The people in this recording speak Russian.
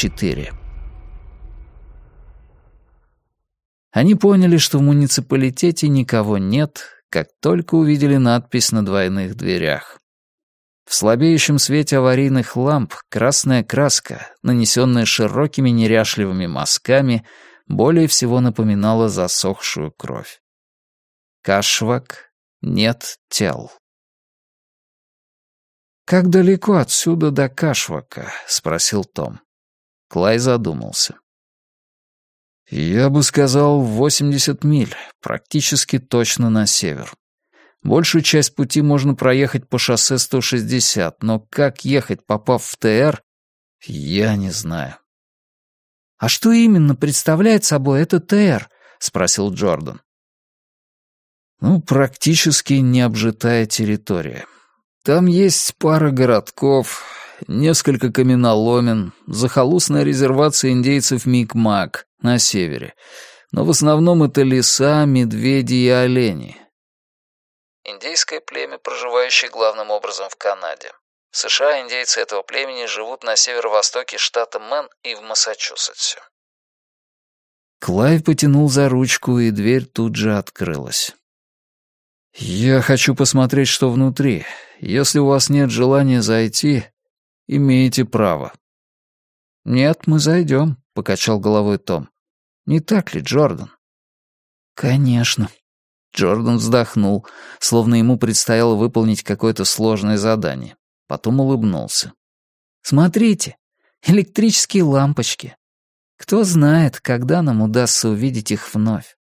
4. Они поняли, что в муниципалитете никого нет, как только увидели надпись на двойных дверях. В слабеющем свете аварийных ламп красная краска, нанесенная широкими неряшливыми мазками, более всего напоминала засохшую кровь. Кашвак нет тел. «Как далеко отсюда до Кашвака?» — спросил Том. Клай задумался. «Я бы сказал, 80 миль, практически точно на север. Большую часть пути можно проехать по шоссе 160, но как ехать, попав в ТР, я не знаю». «А что именно представляет собой этот ТР?» — спросил Джордан. «Ну, практически необжитая территория. Там есть пара городков, несколько каменоломен, захолустная резервация индейцев Микмак на севере, но в основном это леса, медведи и олени. Индейское племя, проживающее главным образом в Канаде. В США индейцы этого племени живут на северо-востоке штата Мэн и в Массачусетсе. Клайв потянул за ручку, и дверь тут же открылась. «Я хочу посмотреть, что внутри. Если у вас нет желания зайти, имеете право». «Нет, мы зайдем», — покачал головой Том. «Не так ли, Джордан?» «Конечно». Джордан вздохнул, словно ему предстояло выполнить какое-то сложное задание. Потом улыбнулся. «Смотрите, электрические лампочки. Кто знает, когда нам удастся увидеть их вновь».